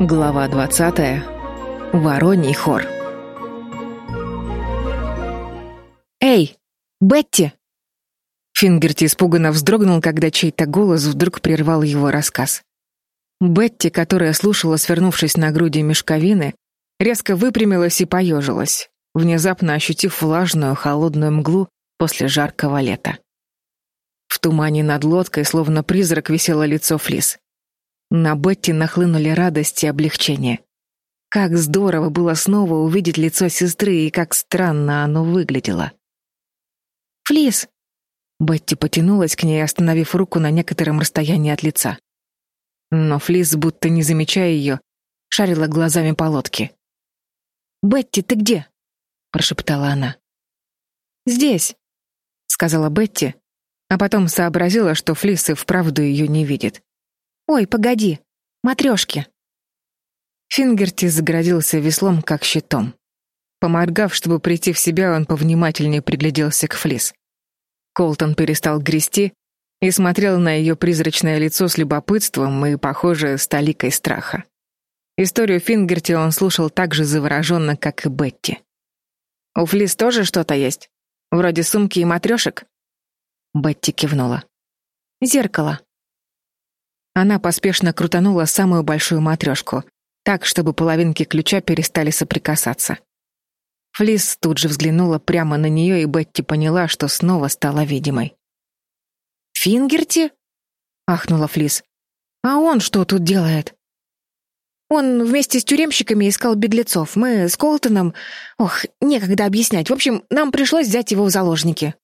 Глава 20. Вороний хор. Эй, Бетти. Фингерти испуганно вздрогнул, когда чей-то голос вдруг прервал его рассказ. Бетти, которая слушала, свернувшись на груди мешковины, резко выпрямилась и поежилась, внезапно ощутив влажную, холодную мглу после жаркого лета. В тумане над лодкой, словно призрак, висело лицо Флис. На Бетти нахлынули радость и облегчение. Как здорово было снова увидеть лицо сестры, и как странно оно выглядело. «Флис!» Бетти потянулась к ней, остановив руку на некотором расстоянии от лица. Но Флис, будто не замечая ее, шарила глазами по лодке. «Бетти, ты где?» — прошептала она. «Здесь», — сказала Бетти, а потом сообразила, что Флис и вправду ее не видит. Ой, погоди. Матрёшки. Фингерти загородился веслом, как щитом. Поморгав, чтобы прийти в себя, он повнимательнее пригляделся к Флис. Колтон перестал грести и смотрел на ее призрачное лицо с любопытством и, похоже, с толикой страха. Историю Фингерти он слушал так же завороженно, как и Бетти. «У Флис тоже что-то есть? Вроде сумки и матрёшек?» Бетти кивнула. «Зеркало», она поспешно крутанула самую большую матрешку, так, чтобы половинки ключа перестали соприкасаться. Флис тут же взглянула прямо на нее, и Бетти поняла, что снова стала видимой. «Фингерти?» — ахнула Флис. «А он что тут делает?» «Он вместе с тюремщиками искал беглецов. Мы с Колтоном... Ох, некогда объяснять. В общем, нам пришлось взять его в заложники».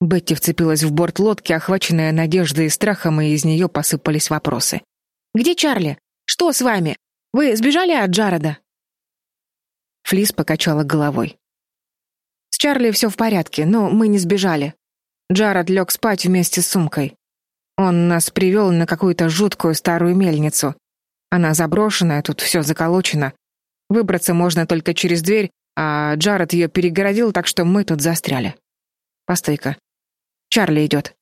Бетти вцепилась в борт лодки, охваченная надеждой и страхом, и из нее посыпались вопросы. «Где Чарли? Что с вами? Вы сбежали от Джареда?» Флис покачала головой. «С Чарли все в порядке, но мы не сбежали. Джаред лег спать вместе с сумкой. Он нас привел на какую-то жуткую старую мельницу. Она заброшенная, тут все заколочено. Выбраться можно только через дверь, а Джаред ее перегородил, так что мы тут застряли. Постой-ка, Чарли идет».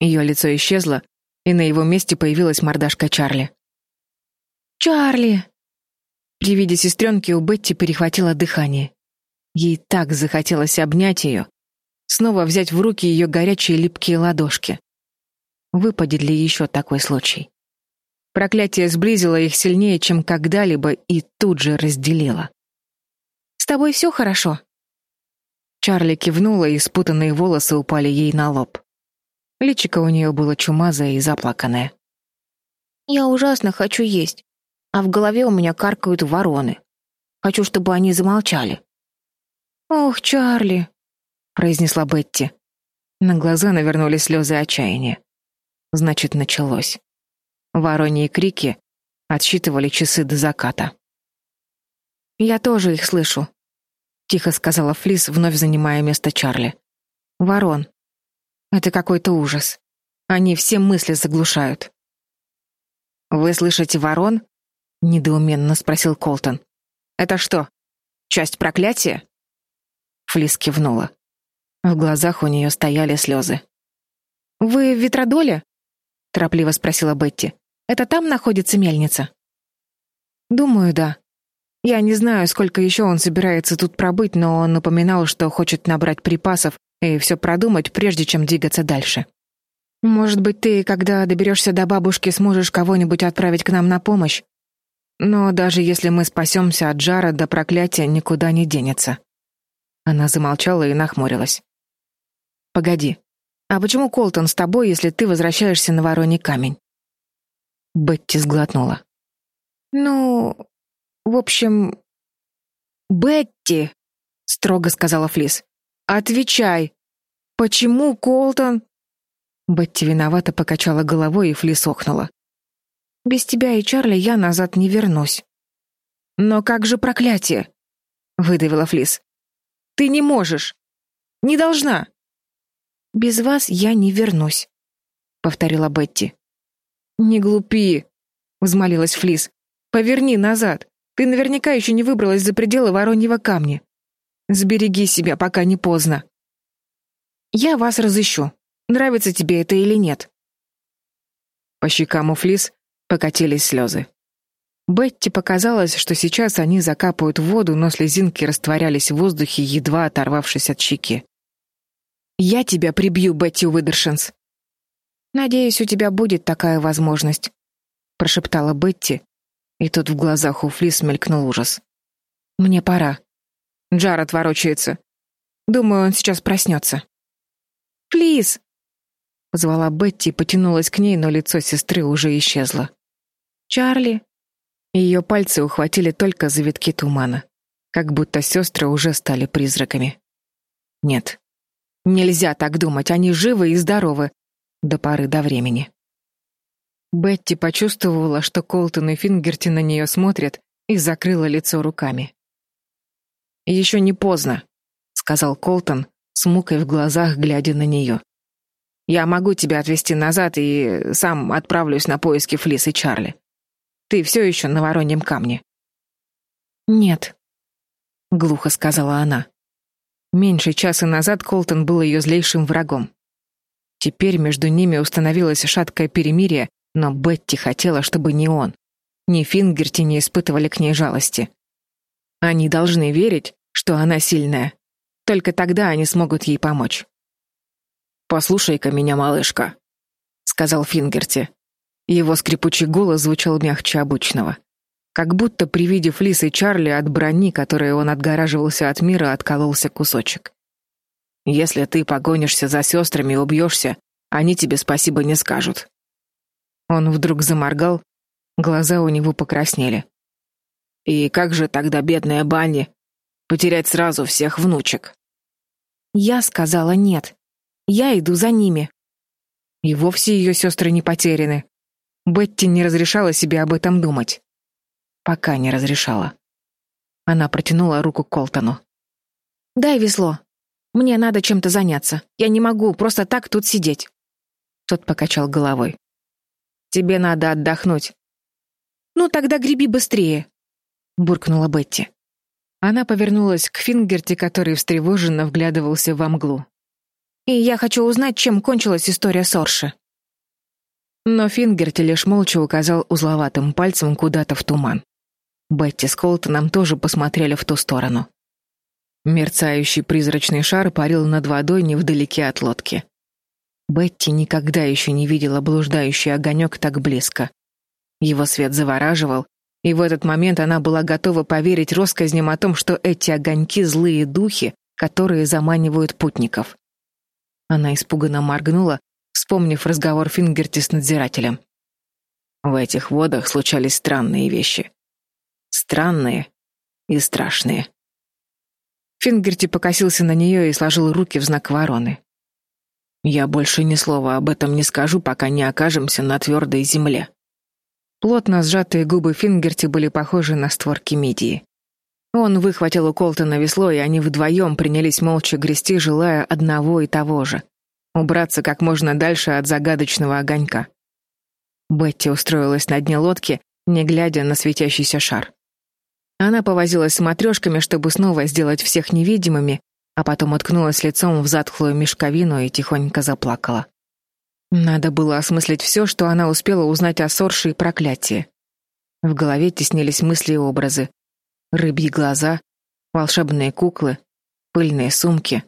Ее лицо исчезло, и на его месте появилась мордашка Чарли. «Чарли!» При виде сестренки у Бетти перехватило дыхание. Ей так захотелось обнять ее, снова взять в руки ее горячие липкие ладошки. Выпадет ли еще такой случай? Проклятие сблизило их сильнее, чем когда-либо, и тут же разделило. «С тобой все хорошо?» Чарли кивнула, и спутанные волосы упали ей на лоб. Личико у нее было чумазое и заплаканное. «Я ужасно хочу есть, а в голове у меня каркают вороны. Хочу, чтобы они замолчали». «Ох, Чарли!» — произнесла Бетти. На глаза навернулись слезы отчаяния. Значит, началось. Вороньи крики отсчитывали часы до заката. «Я тоже их слышу», тихо сказала Флис, вновь занимая место Чарли. Ворон. Это какой-то ужас. Они все мысли заглушают. Вы слышите ворон? недоуменно спросил Колтон. Это что? Часть проклятия? Флис кивнула. В глазах у нее стояли слезы. Вы в Ветродоле? торопливо спросила Бетти. Это там находится мельница? Думаю, да. Я не знаю, сколько еще он собирается тут пробыть, но он напоминал, что хочет набрать припасов и все продумать, прежде чем двигаться дальше. Может быть, ты, когда доберешься до бабушки, сможешь кого-нибудь отправить к нам на помощь? Но даже если мы спасемся от жара, до проклятия никуда не денется. Она замолчала и нахмурилась. Погоди. А почему Колтон с тобой, если ты возвращаешься на Вороний камень? Бетти сглотнула. Ну, в общем, Бетти, строго сказала Флис. Отвечай. Почему Колтон? Бетти виновато покачала головой и Флис охнула. Без тебя и Чарли я назад не вернусь. Но как же проклятие? выдавила Флис. Ты не можешь. Не должна. Без вас я не вернусь, повторила Бетти. Не глупи, взмолилась Флис. Поверни назад. Ты наверняка еще не выбралась за пределы Вороньего камня. Сбереги себя, пока не поздно. Я вас разыщу. Нравится тебе это или нет?» По щекам у Флис покатились слезы. Бетти показалось, что сейчас они закапают в воду, но слезинки растворялись в воздухе, едва оторвавшись от щеки. «Я тебя прибью, Бетти Уидершинс!» «Надеюсь, у тебя будет такая возможность», — прошептала Бетти, и тут в глазах у Флис мелькнул ужас. «Мне пора. Джаред ворочается. Думаю, он сейчас проснется». «Флис!» — позвала Бетти потянулась к ней, но лицо сестры уже исчезло. «Чарли!» Ее пальцы ухватили только завитки тумана, как будто сестры уже стали призраками. Нет. Нельзя так думать, они живы и здоровы до поры до времени. Бетти почувствовала, что Колтон и Фингерти на нее смотрят, и закрыла лицо руками. «Еще не поздно», — сказал Колтон, с мукой в глазах, глядя на нее. «Я могу тебя отвезти назад и сам отправлюсь на поиски Флис и Чарли. Ты все еще на Вороньем камне». «Нет», — глухо сказала она. Меньше часа назад Колтон был ее злейшим врагом. Теперь между ними установилось шаткое перемирие, но Бетти хотела, чтобы ни он, ни Фингерти не испытывали к ней жалости. Они должны верить, что она сильная. Только тогда они смогут ей помочь. «Послушай-ка меня, малышка», — сказал Фингерти. Его скрипучий голос звучал мягче обычного. Как будто при виде Флис и Чарли от брони, которой он отгораживался от мира, откололся кусочек. «Если ты погонишься за сестрами и убьешься, они тебе спасибо не скажут». Он вдруг заморгал, глаза у него покраснели. «И как же тогда, бедная Банни, потерять сразу всех внучек?» Я сказала нет. Я иду за ними. И вовсе ее сестры не потеряны. Бетти не разрешала себе об этом думать. Пока не разрешала. Она протянула руку Колтону. «Дай весло. Мне надо чем-то заняться. Я не могу просто так тут сидеть». Тот покачал головой. «Тебе надо отдохнуть». «Ну, тогда греби быстрее», — буркнула Бетти. Она повернулась к Фингерти, который встревоженно вглядывался во мглу. «И я хочу узнать, чем кончилась история Сорши». Но Фингерти лишь молча указал узловатым пальцем куда-то в туман. Бетти с Колтоном тоже посмотрели в ту сторону. Мерцающий призрачный шар парил над водой невдалеке от лодки. Бетти никогда еще не видела блуждающий огонек так близко. Его свет завораживал, и в этот момент она была готова поверить россказням о том, что эти огоньки — злые духи, которые заманивают путников. Она испуганно моргнула, вспомнив разговор Фингерти с надзирателем. В этих водах случались странные вещи. Странные и страшные. Фингерти покосился на нее и сложил руки в знак вороны. «Я больше ни слова об этом не скажу, пока не окажемся на твердой земле». Плотно сжатые губы Фингерти были похожи на створки мидии. Он выхватил у Колтона весло, и они вдвоем принялись молча грести, желая одного и того же убраться как можно дальше от загадочного огонька. Бетти устроилась на дне лодки, не глядя на светящийся шар. Она повозилась с матрешками, чтобы снова сделать всех невидимыми, а потом уткнулась лицом в затхлую мешковину и тихонько заплакала. Надо было осмыслить все, что она успела узнать о Сорше и проклятии. В голове теснились мысли и образы. Рыбьи глаза, волшебные куклы, пыльные сумки.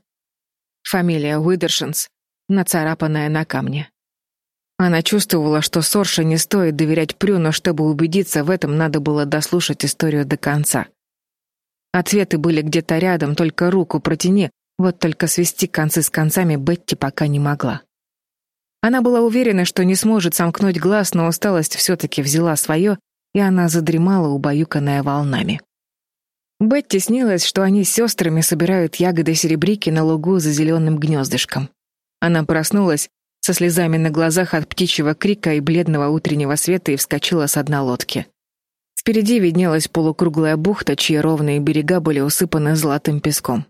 Фамилия Уидершинс, нацарапанная на камне. Она чувствовала, что Сорше не стоит доверять Прю, но чтобы убедиться в этом, надо было дослушать историю до конца. Ответы были где-то рядом, только руку протяни, вот только свести концы с концами Бетти пока не могла. Она была уверена, что не сможет сомкнуть глаз, но усталость все-таки взяла свое, и она задремала, убаюканная волнами. Бетти снилось, что они с сестрами собирают ягоды серебрики на лугу за зеленым гнездышком. Она проснулась со слезами на глазах от птичьего крика и бледного утреннего света и вскочила с дна лодки. Впереди виднелась полукруглая бухта, чьи ровные берега были усыпаны золотым песком.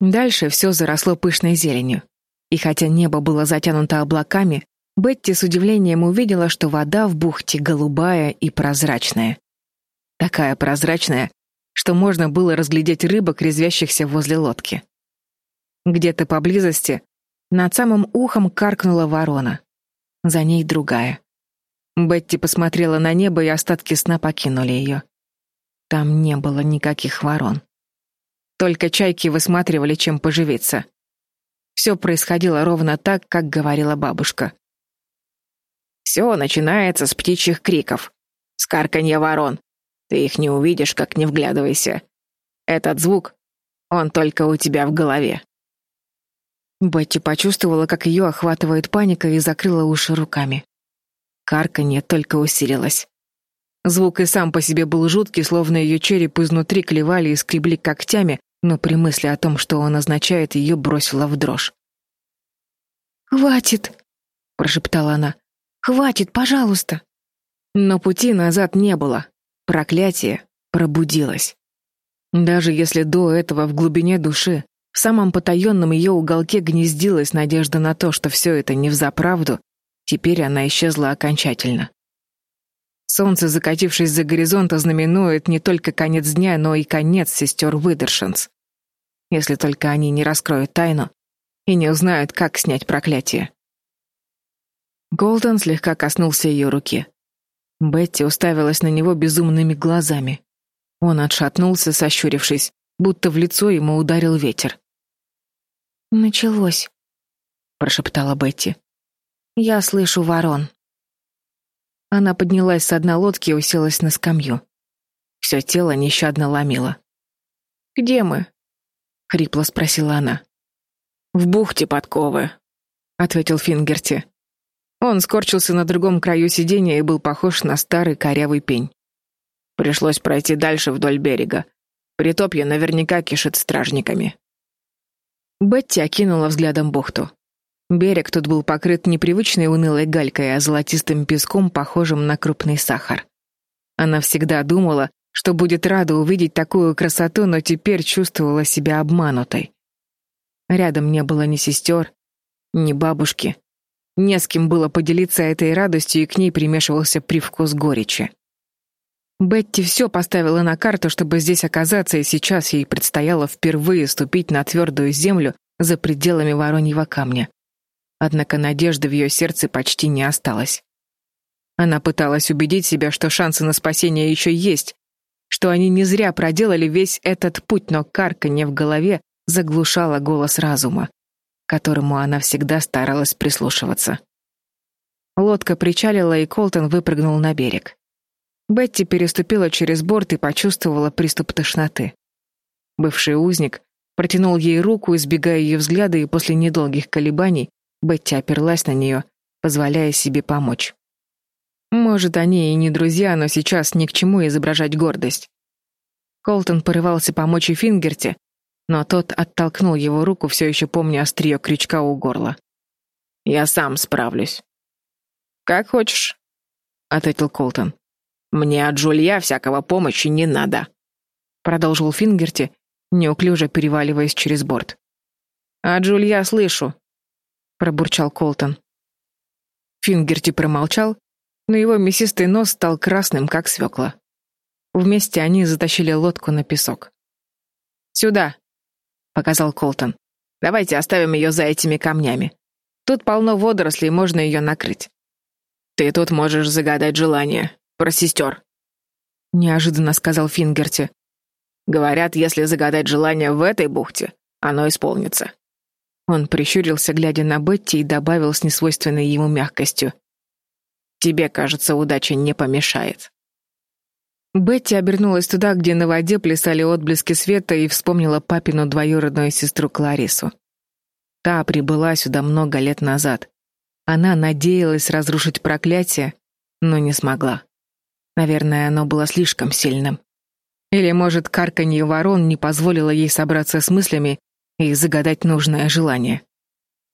Дальше все заросло пышной зеленью. И хотя небо было затянуто облаками, Бетти с удивлением увидела, что вода в бухте голубая и прозрачная. Такая прозрачная, что можно было разглядеть рыбок, резвящихся возле лодки. Где-то поблизости над самым ухом каркнула ворона. За ней другая. Бетти посмотрела на небо, и остатки сна покинули ее. Там не было никаких ворон. Только чайки высматривали, чем поживиться. Все происходило ровно так, как говорила бабушка. Все начинается с птичьих криков, с карканья ворон. Ты их не увидишь, как не вглядывайся. Этот звук, он только у тебя в голове. Бетти почувствовала, как ее охватывает паника и закрыла уши руками. Карканье только усилилось. Звук и сам по себе был жуткий, словно ее череп изнутри клевали и скребли когтями, но при мысли о том, что он означает, ее бросило в дрожь. «Хватит!» — прошептала она. «Хватит, пожалуйста!» Но пути назад не было. Проклятие пробудилось. Даже если до этого в глубине души в самом потаенном ее уголке гнездилась надежда на то, что все это не взаправду, теперь она исчезла окончательно. Солнце, закатившись за горизонт, ознаменует не только конец дня, но и конец сестер Выдершинс. Если только они не раскроют тайну и не узнают, как снять проклятие. Голден слегка коснулся ее руки. Бетти уставилась на него безумными глазами. Он отшатнулся, сощурившись, будто в лицо ему ударил ветер. «Началось», — прошептала Бетти. «Я слышу ворон». Она поднялась с дна лодки и уселась на скамью. Все тело нещадно ломило. «Где мы?» — хрипло спросила она. «В бухте подковы», — ответил Фингерти. Он скорчился на другом краю сиденья и был похож на старый корявый пень. Пришлось пройти дальше вдоль берега. Притопье наверняка кишит стражниками. Бетти окинула взглядом бухту. Берег тут был покрыт непривычной унылой галькой, а золотистым песком, похожим на крупный сахар. Она всегда думала, что будет рада увидеть такую красоту, но теперь чувствовала себя обманутой. Рядом не было ни сестер, ни бабушки. Не с кем было поделиться этой радостью, и к ней примешивался привкус горечи. Бетти все поставила на карту, чтобы здесь оказаться, и сейчас ей предстояло впервые ступить на твердую землю за пределами Вороньего камня. Однако надежды в ее сердце почти не осталось. Она пыталась убедить себя, что шансы на спасение еще есть, что они не зря проделали весь этот путь, но карканье в голове заглушало голос разума, которому она всегда старалась прислушиваться. Лодка причалила, и Колтон выпрыгнул на берег. Бетти переступила через борт и почувствовала приступ тошноты. Бывший узник протянул ей руку, избегая ее взгляда, и после недолгих колебаний Бетти оперлась на нее, позволяя себе помочь. Может, они и не друзья, но сейчас ни к чему изображать гордость. Колтон порывался помочь и Фингерте, но тот оттолкнул его руку, все еще помня острие крючка у горла. «Я сам справлюсь». «Как хочешь», — ответил Колтон. Мне от Жулья всякого помощи не надо, продолжил Фингерти, неуклюже переваливаясь через борт. От Жулья слышу, пробурчал Колтон. Фингерти промолчал, но его мясистый нос стал красным, как свекла. Вместе они затащили лодку на песок. «Сюда», — показал Колтон. «Давайте оставим ее за этими камнями. Тут полно водорослей, можно ее накрыть. Ты тут можешь загадать желание про сестер», — неожиданно сказал Фингерти. «Говорят, если загадать желание в этой бухте, оно исполнится». Он прищурился, глядя на Бетти, и добавил с несвойственной ему мягкостью. «Тебе, кажется, удача не помешает». Бетти обернулась туда, где на воде плясали отблески света, и вспомнила папину двоюродную сестру Кларису. Та прибыла сюда много лет назад. Она надеялась разрушить проклятие, но не смогла. Наверное, оно было слишком сильным. Или, может, карканье ворон не позволило ей собраться с мыслями и загадать нужное желание.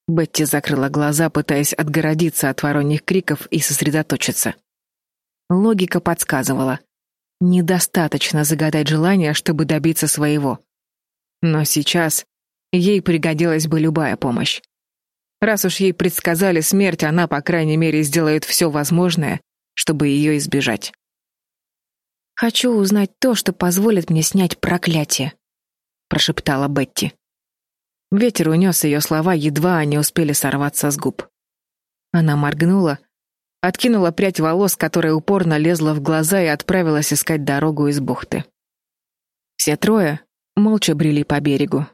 Бетти закрыла глаза, пытаясь отгородиться от вороньих криков и сосредоточиться. Логика подсказывала. Недостаточно загадать желание, чтобы добиться своего. Но сейчас ей пригодилась бы любая помощь. Раз уж ей предсказали смерть, она, по крайней мере, сделает все возможное, чтобы ее избежать. Хочу узнать то, что позволит мне снять проклятие, прошептала Бетти. Ветер унес ее слова, едва они успели сорваться с губ. Она моргнула, откинула прядь волос, которая упорно лезла в глаза и отправилась искать дорогу из бухты. Все трое молча брели по берегу.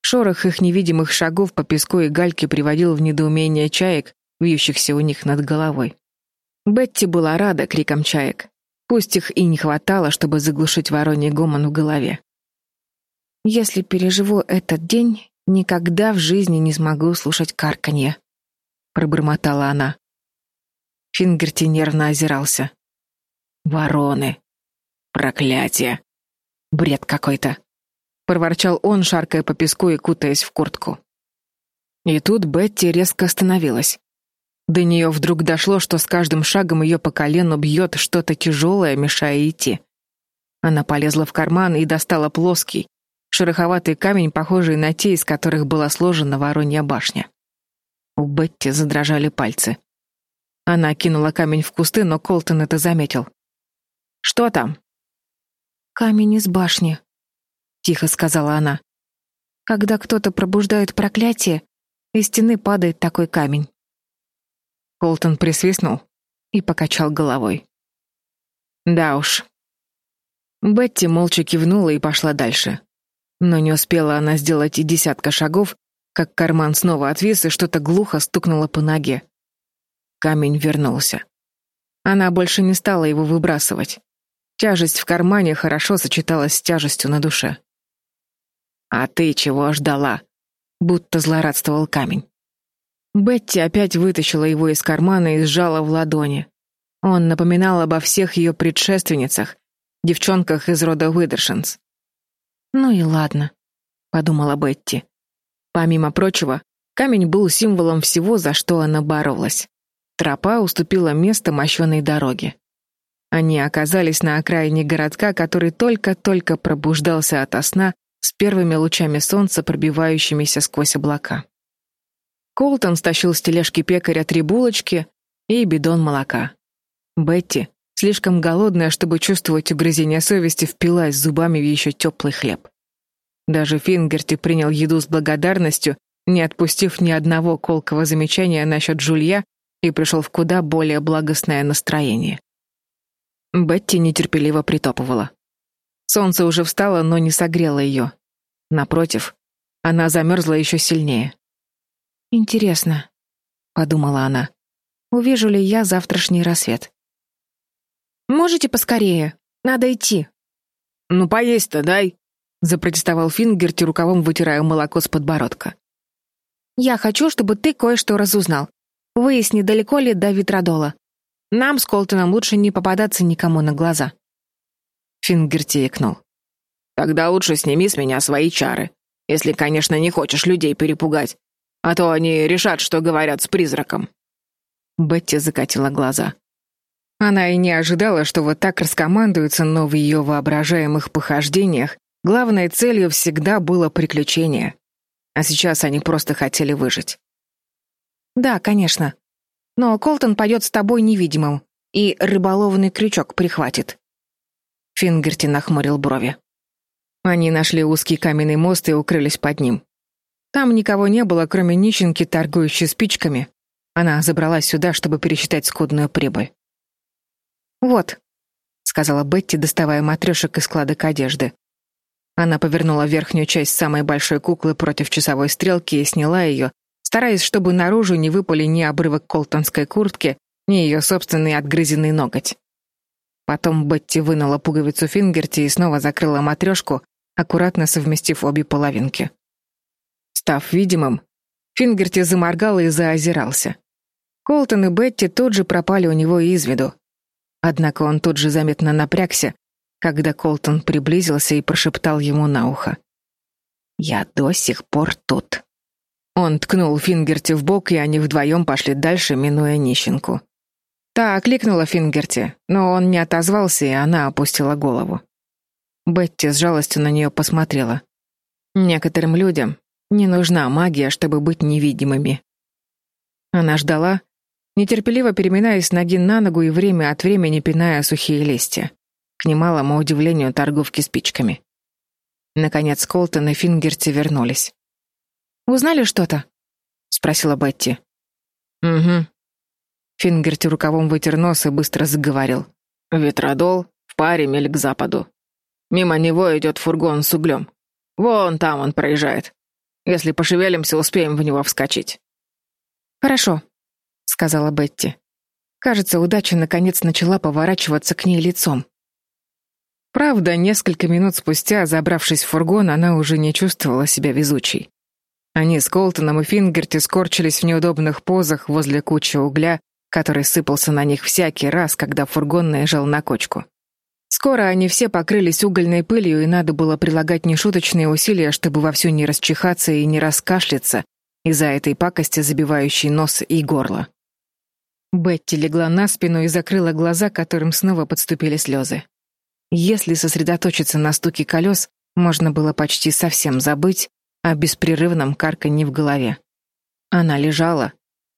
Шорох их невидимых шагов по песку и гальке приводил в недоумение чаек, вьющихся у них над головой. Бетти была рада крикам чаек. Пусть их и не хватало, чтобы заглушить вороний гомон в голове. «Если переживу этот день, никогда в жизни не смогу слушать карканье», — пробормотала она. Фингерти нервно озирался. «Вороны! Проклятие! Бред какой-то!» — проворчал он, шаркая по песку и кутаясь в куртку. И тут Бетти резко остановилась. До нее вдруг дошло, что с каждым шагом ее по колену бьет что-то тяжелое, мешая идти. Она полезла в карман и достала плоский, шероховатый камень, похожий на те, из которых была сложена Воронья башня. У Бетти задрожали пальцы. Она кинула камень в кусты, но Колтон это заметил. «Что там?» «Камень из башни», — тихо сказала она. «Когда кто-то пробуждает проклятие, из стены падает такой камень». Колтон присвистнул и покачал головой. «Да уж». Бетти молча кивнула и пошла дальше. Но не успела она сделать и десятка шагов, как карман снова отвис и что-то глухо стукнуло по ноге. Камень вернулся. Она больше не стала его выбрасывать. Тяжесть в кармане хорошо сочеталась с тяжестью на душе. «А ты чего ждала?» Будто злорадствовал камень. Бетти опять вытащила его из кармана и сжала в ладони. Он напоминал обо всех ее предшественницах, девчонках из рода Уидершинс. «Ну и ладно», — подумала Бетти. Помимо прочего, камень был символом всего, за что она боролась. Тропа уступила место мощеной дороге. Они оказались на окраине городка, который только-только пробуждался ото сна с первыми лучами солнца, пробивающимися сквозь облака. Колтон стащил с тележки пекаря три булочки и бидон молока. Бетти, слишком голодная, чтобы чувствовать угрызение совести, впилась зубами в еще теплый хлеб. Даже Фингерти принял еду с благодарностью, не отпустив ни одного колкого замечания насчет жулья и пришел в куда более благостное настроение. Бетти нетерпеливо притопывала. Солнце уже встало, но не согрело ее. Напротив, она замерзла еще сильнее. «Интересно», — подумала она, — «увижу ли я завтрашний рассвет?» «Можете поскорее? Надо идти». «Ну, поесть-то дай», — запротестовал Фингерти, рукавом вытирая молоко с подбородка. «Я хочу, чтобы ты кое-что разузнал. Выясни, далеко ли до Витродола. Нам с Колтоном лучше не попадаться никому на глаза. Фингерти икнул. Тогда лучше сними с меня свои чары, если, конечно, не хочешь людей перепугать, а то они решат, что говорят с призраком. Бетти закатила глаза. Она и не ожидала, что вот так раскомандуются, но в ее воображаемых похождениях главной целью всегда было приключение. А сейчас они просто хотели выжить. Да, конечно. Но Колтон пойдет с тобой невидимым, и рыболовный крючок прихватит. Фингерти нахмурил брови. Они нашли узкий каменный мост и укрылись под ним. Там никого не было, кроме нищенки, торгующей спичками. Она забралась сюда, чтобы пересчитать скудную прибыль. «Вот», — сказала Бетти, доставая матрешек из складок одежды. Она повернула верхнюю часть самой большой куклы против часовой стрелки и сняла ее, стараясь, чтобы наружу не выпали ни обрывок колтонской куртки, ни ее собственный отгрызенный ноготь. Потом Бетти вынула пуговицу Фингерти и снова закрыла матрешку, аккуратно совместив обе половинки. Став видимым, Фингерти заморгал и заозирался. Колтон и Бетти тут же пропали у него из виду. Однако он тут же заметно напрягся, когда Колтон приблизился и прошептал ему на ухо. «Я до сих пор тут». Он ткнул Фингерти в бок, и они вдвоем пошли дальше, минуя нищенку. Та окликнула Фингерти, но он не отозвался, и она опустила голову. Бетти с жалостью на нее посмотрела. Некоторым людям не нужна магия, чтобы быть невидимыми. Она ждала, нетерпеливо переминаясь ноги на ногу и время от времени пиная сухие листья, к немалому удивлению торговки спичками. Наконец Колтон и Фингерти вернулись. Узнали что-то? спросила Бетти. Угу. Фингерти рукавом вытер нос и быстро заговорил. Ветродол в паре миль к западу. Мимо него идет фургон с углем. Вон там он проезжает. Если пошевелимся, успеем в него вскочить. Хорошо, сказала Бетти. Кажется, удача наконец начала поворачиваться к ней лицом. Правда, несколько минут спустя, забравшись в фургон, она уже не чувствовала себя везучей. Они с Колтоном и Фингерти скорчились в неудобных позах возле кучи угля, который сыпался на них всякий раз, когда фургон наезжал на кочку. Скоро они все покрылись угольной пылью, и надо было прилагать нешуточные усилия, чтобы вовсю не расчихаться и не раскашляться из-за этой пакости, забивающей нос и горло. Бетти легла на спину и закрыла глаза, которым снова подступили слезы. Если сосредоточиться на стуке колес, можно было почти совсем забыть о беспрерывном карканье в голове. Она лежала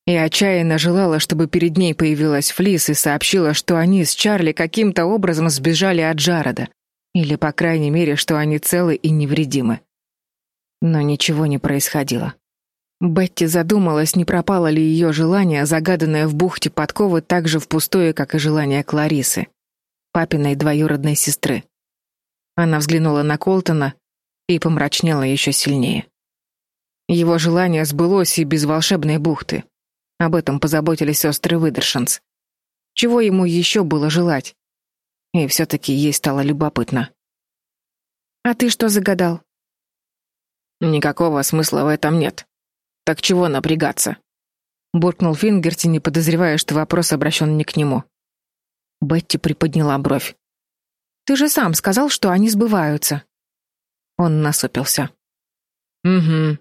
и отчаянно желала, чтобы перед ней появилась Флис и сообщила, что они с Чарли каким-то образом сбежали от Джарода, или, по крайней мере, что они целы и невредимы. Но ничего не происходило. Бетти задумалась, не пропало ли ее желание, загаданное в бухте подковы, так же впустую, как и желание Кларисы, папиной двоюродной сестры. Она взглянула на Колтона и помрачнела еще сильнее. Его желание сбылось и без волшебной бухты. Об этом позаботились сестры Выдершинс. Чего ему еще было желать? И все-таки ей стало любопытно. «А ты что загадал?» «Никакого смысла в этом нет. Так чего напрягаться?» Буркнул Фингерти, не подозревая, что вопрос обращен не к нему. Бетти приподняла бровь. «Ты же сам сказал, что они сбываются». Он насупился. «Угу.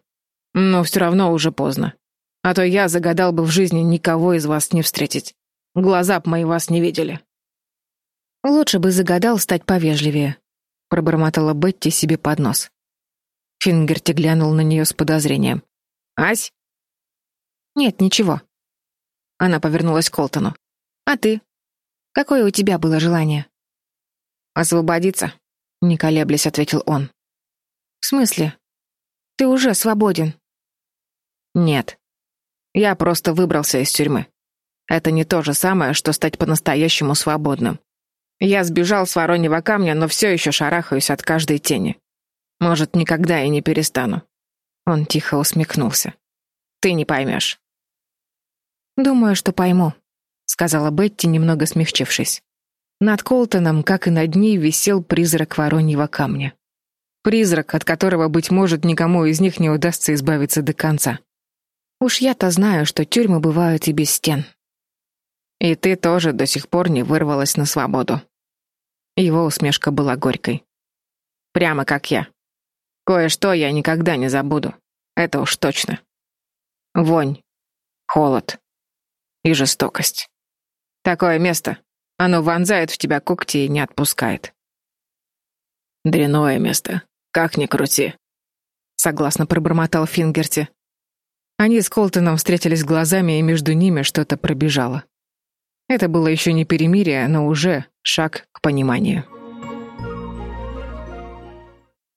Но все равно уже поздно. А то я загадал бы в жизни никого из вас не встретить. Глаза б мои вас не видели». «Лучше бы загадал стать повежливее», — пробормотала Бетти себе под нос. Фингерти глянул на нее с подозрением. «Ась?» «Нет, ничего». Она повернулась к Колтону. «А ты? Какое у тебя было желание?» «Освободиться», — не колеблясь, ответил он. «В смысле? Ты уже свободен?» «Нет. Я просто выбрался из тюрьмы. Это не то же самое, что стать по-настоящему свободным. Я сбежал с Вороньего камня, но все еще шарахаюсь от каждой тени. Может, никогда и не перестану». Он тихо усмехнулся. «Ты не поймешь». «Думаю, что пойму», — сказала Бетти, немного смягчившись. Над Колтоном, как и над ней, висел призрак Вороньего камня. Призрак, от которого, быть может, никому из них не удастся избавиться до конца. Уж я-то знаю, что тюрьмы бывают и без стен. И ты тоже до сих пор не вырвалась на свободу. Его усмешка была горькой. Прямо как я. Кое-что я никогда не забуду. Это уж точно. Вонь, холод и жестокость. Такое место, оно вонзает в тебя когти и не отпускает. Дряное место, как ни крути. Согласно пробормотал Фингерти. Они с Колтоном встретились глазами, и между ними что-то пробежало. Это было еще не перемирие, но уже шаг к пониманию.